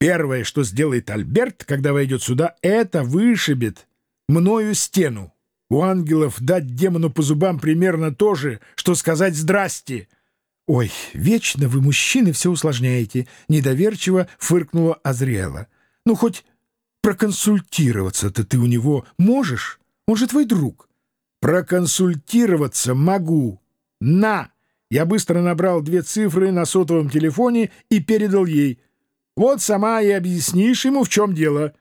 Первое, что сделает Альберт, когда войдет сюда, это вышибет мною стену. У ангелов дать демону по зубам примерно то же, что сказать «здрасте». «Ой, вечно вы, мужчины, все усложняете», — недоверчиво фыркнула Азриэла. «Ну, хоть проконсультироваться-то ты у него можешь? Он же твой друг». «Проконсультироваться могу. На!» Я быстро набрал две цифры на сотовом телефоне и передал ей. «Вот сама и объяснишь ему, в чем дело».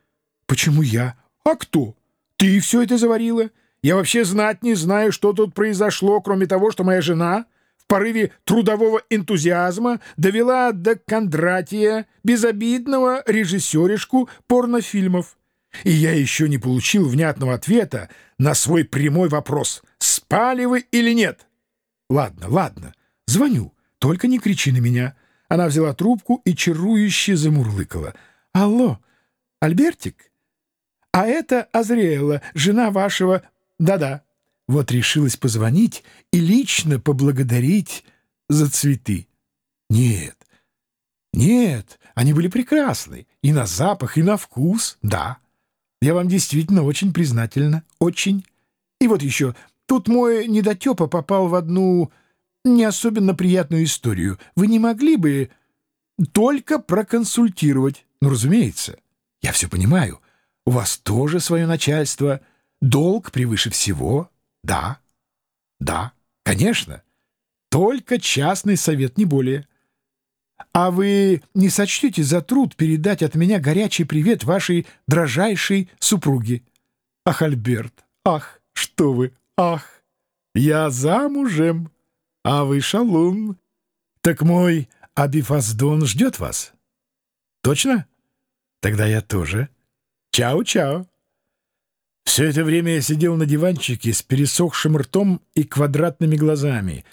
«Почему я? А кто? Ты все это заварила? Я вообще знать не знаю, что тут произошло, кроме того, что моя жена...» порыве трудового энтузиазма довела до Кондратия безобидного режиссеришку порнофильмов. И я еще не получил внятного ответа на свой прямой вопрос, спали вы или нет. Ладно, ладно, звоню, только не кричи на меня. Она взяла трубку и чарующе замурлыкала. Алло, Альбертик? А это Азриэла, жена вашего... Да-да. Вот решилась позвонить и лично поблагодарить за цветы. Нет, нет, они были прекрасны. И на запах, и на вкус, да. Я вам действительно очень признательна. Очень. И вот еще, тут мой недотепа попал в одну не особенно приятную историю. Вы не могли бы только проконсультировать? Ну, разумеется. Я все понимаю. У вас тоже свое начальство. Долг превыше всего. Да, да, конечно. Только частный совет, не более. А вы не сочтете за труд передать от меня горячий привет вашей дрожайшей супруге? Ах, Альберт, ах, что вы, ах, я замужем, а вы шалун. Так мой Абифаздон ждет вас. Точно? Тогда я тоже. Чао-чао. Все это время я сидел на диванчике с пересохшим ртом и квадратными глазами,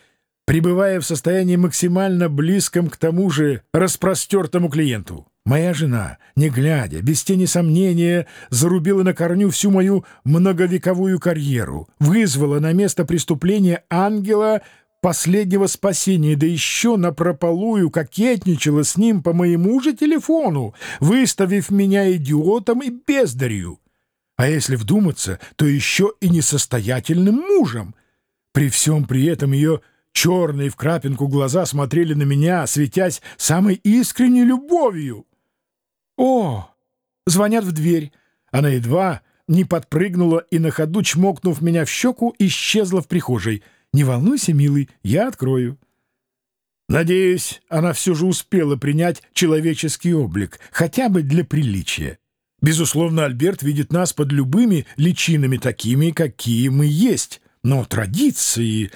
пребывая в состоянии максимально близком к тому же распростертому клиенту. Моя жена, не глядя, без тени сомнения, зарубила на корню всю мою многовековую карьеру, вызвала на место преступления ангела последнего спасения, да еще напропалую кокетничала с ним по моему же телефону, выставив меня идиотом и бездарью а если вдуматься, то еще и несостоятельным мужем. При всем при этом ее черные в крапинку глаза смотрели на меня, светясь самой искренней любовью. «О!» Звонят в дверь. Она едва не подпрыгнула и на ходу, чмокнув меня в щеку, исчезла в прихожей. «Не волнуйся, милый, я открою». Надеюсь, она все же успела принять человеческий облик, хотя бы для приличия. Безусловно, Альберт видит нас под любыми личинами, такими, какие мы есть. Но традиции...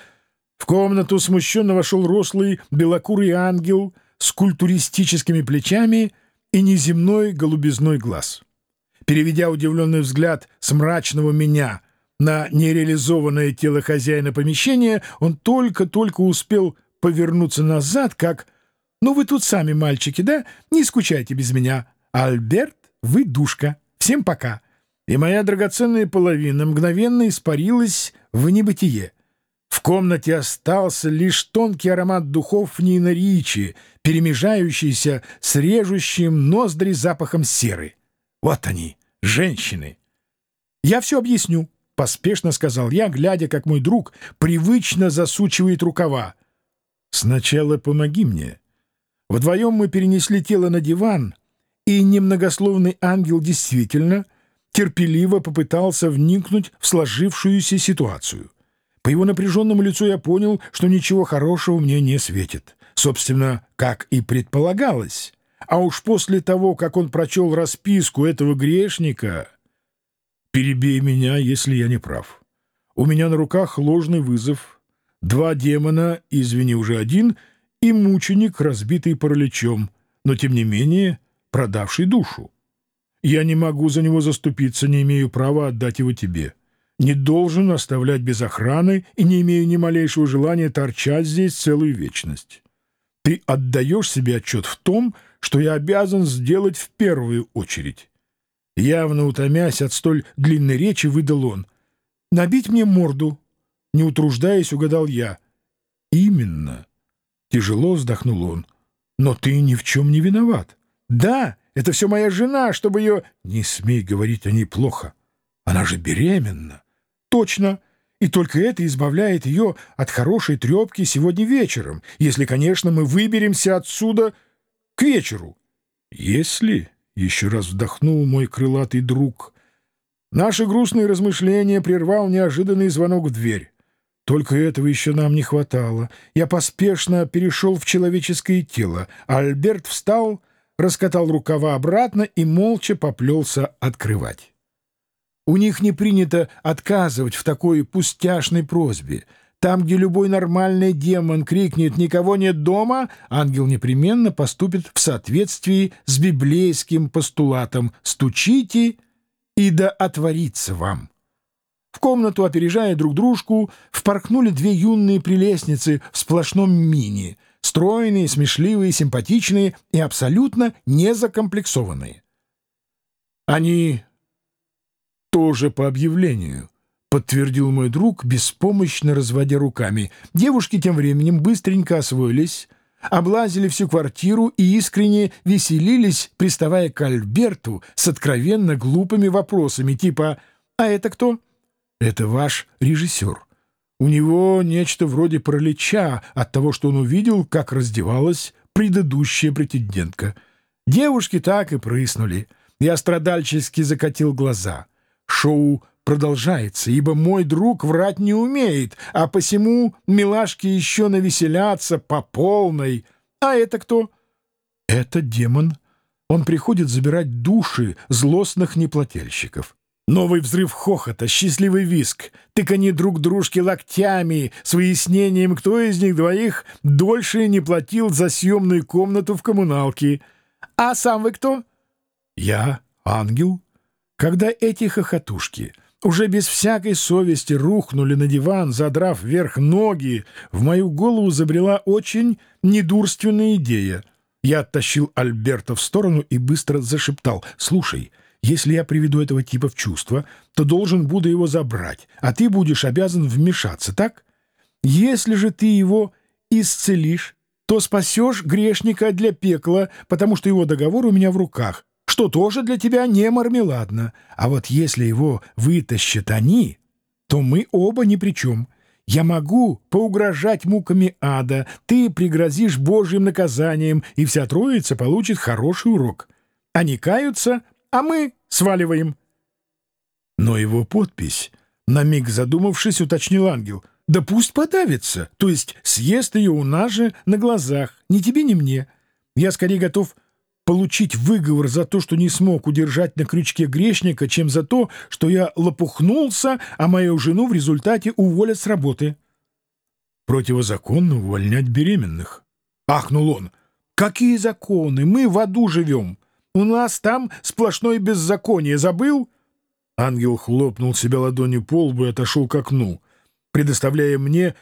В комнату смущенно вошел рослый белокурый ангел с культуристическими плечами и неземной голубизной глаз. Переведя удивленный взгляд с мрачного меня на нереализованное тело хозяина помещения, он только-только успел повернуться назад, как «Ну вы тут сами, мальчики, да? Не скучайте без меня. Альберт вы душка. Всем пока. И моя драгоценная половина мгновенно испарилась в небытие. В комнате остался лишь тонкий аромат духов Нина Ричи, перемежающийся с режущим ноздри запахом серы. Вот они, женщины. «Я все объясню», — поспешно сказал я, глядя, как мой друг привычно засучивает рукава. «Сначала помоги мне». Вдвоем мы перенесли тело на диван — и немногословный ангел действительно терпеливо попытался вникнуть в сложившуюся ситуацию. По его напряженному лицу я понял, что ничего хорошего мне не светит. Собственно, как и предполагалось. А уж после того, как он прочел расписку этого грешника... Перебей меня, если я не прав. У меня на руках ложный вызов. Два демона, извини, уже один, и мученик, разбитый параличом. Но, тем не менее, продавший душу. Я не могу за него заступиться, не имею права отдать его тебе. Не должен оставлять без охраны и не имею ни малейшего желания торчать здесь целую вечность. Ты отдаешь себе отчет в том, что я обязан сделать в первую очередь. Явно утомясь от столь длинной речи, выдал он. «Набить мне морду?» Не утруждаясь, угадал я. «Именно». Тяжело вздохнул он. «Но ты ни в чем не виноват. Да, Это все моя жена, чтобы ее... Не смей говорить о ней плохо. Она же беременна. Точно. И только это избавляет ее от хорошей трепки сегодня вечером, если, конечно, мы выберемся отсюда к вечеру. Если, — еще раз вдохнул мой крылатый друг, — наши грустные размышления прервал неожиданный звонок в дверь. Только этого еще нам не хватало. Я поспешно перешел в человеческое тело, Альберт встал, раскатал рукава обратно и молча поплелся открывать. У них не принято отказывать в такой пустяшной просьбе. Там, где любой нормальный демон крикнет «никого нет дома», ангел непременно поступит в соответствии с библейским постулатом «стучите, и да отворится вам». В комнату, опережая друг дружку, впорхнули две юные прелестницы в сплошном мини, стройные, смешливые, симпатичные и абсолютно незакомплексованные. Они тоже по объявлению», — подтвердил мой друг, беспомощно разводя руками. Девушки тем временем быстренько освоились, облазили всю квартиру и искренне веселились, приставая к Альберту с откровенно глупыми вопросами, типа «А это кто?» «Это ваш режиссер». У него нечто вроде паралича от того, что он увидел, как раздевалась предыдущая претендентка. Девушки так и прыснули. Я страдальчески закатил глаза. Шоу продолжается, ибо мой друг врать не умеет, а посему милашки еще навеселятся по полной. А это кто? Это демон. Он приходит забирать души злостных неплательщиков. Новый взрыв хохота, счастливый виск, тыканье друг дружки локтями с выяснением, кто из них двоих дольше не платил за съемную комнату в коммуналке. А сам вы кто? Я ангел. Когда эти хохотушки уже без всякой совести рухнули на диван, задрав вверх ноги, в мою голову забрела очень недурственная идея. Я оттащил Альберта в сторону и быстро зашептал. «Слушай, если я приведу этого типа в чувство, то должен буду его забрать, а ты будешь обязан вмешаться, так? Если же ты его исцелишь, то спасешь грешника для пекла, потому что его договор у меня в руках, что тоже для тебя не мармеладно. А вот если его вытащат они, то мы оба ни при чем. Я могу поугрожать муками ада, ты пригрозишь Божьим наказанием, и вся троица получит хороший урок. Они каются, а мы сваливаем. Но его подпись, на миг задумавшись, уточнил ангел. Да пусть подавится, то есть съест ее у нас же на глазах, ни тебе, ни мне. Я скорее готов получить выговор за то, что не смог удержать на крючке грешника, чем за то, что я лопухнулся, а мою жену в результате уволят с работы. Противозаконно увольнять беременных. Ахнул он. Какие законы? Мы в аду живем. У нас там сплошное беззаконие. Забыл? Ангел хлопнул себя ладонью по лбу и отошел к окну, предоставляя мне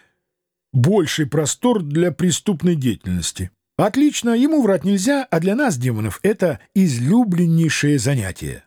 больший простор для преступной деятельности. Отлично, ему врать нельзя, а для нас, демонов, это излюбленнейшее занятие.